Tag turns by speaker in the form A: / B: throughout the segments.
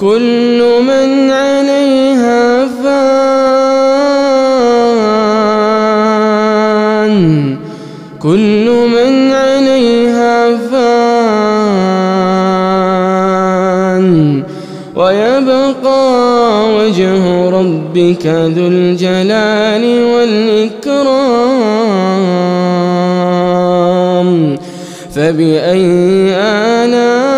A: كل من عليها فان. كل من عليها فان. ويبقى وجه ربك ذو الجلال والإكرام. فبأي آلاء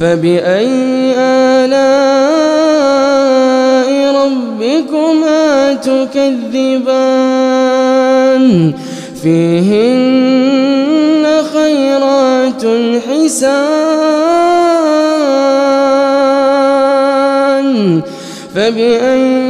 A: فبأي آلاء ربكما تكذبان؟ فيهن خيرات حسان. فبأي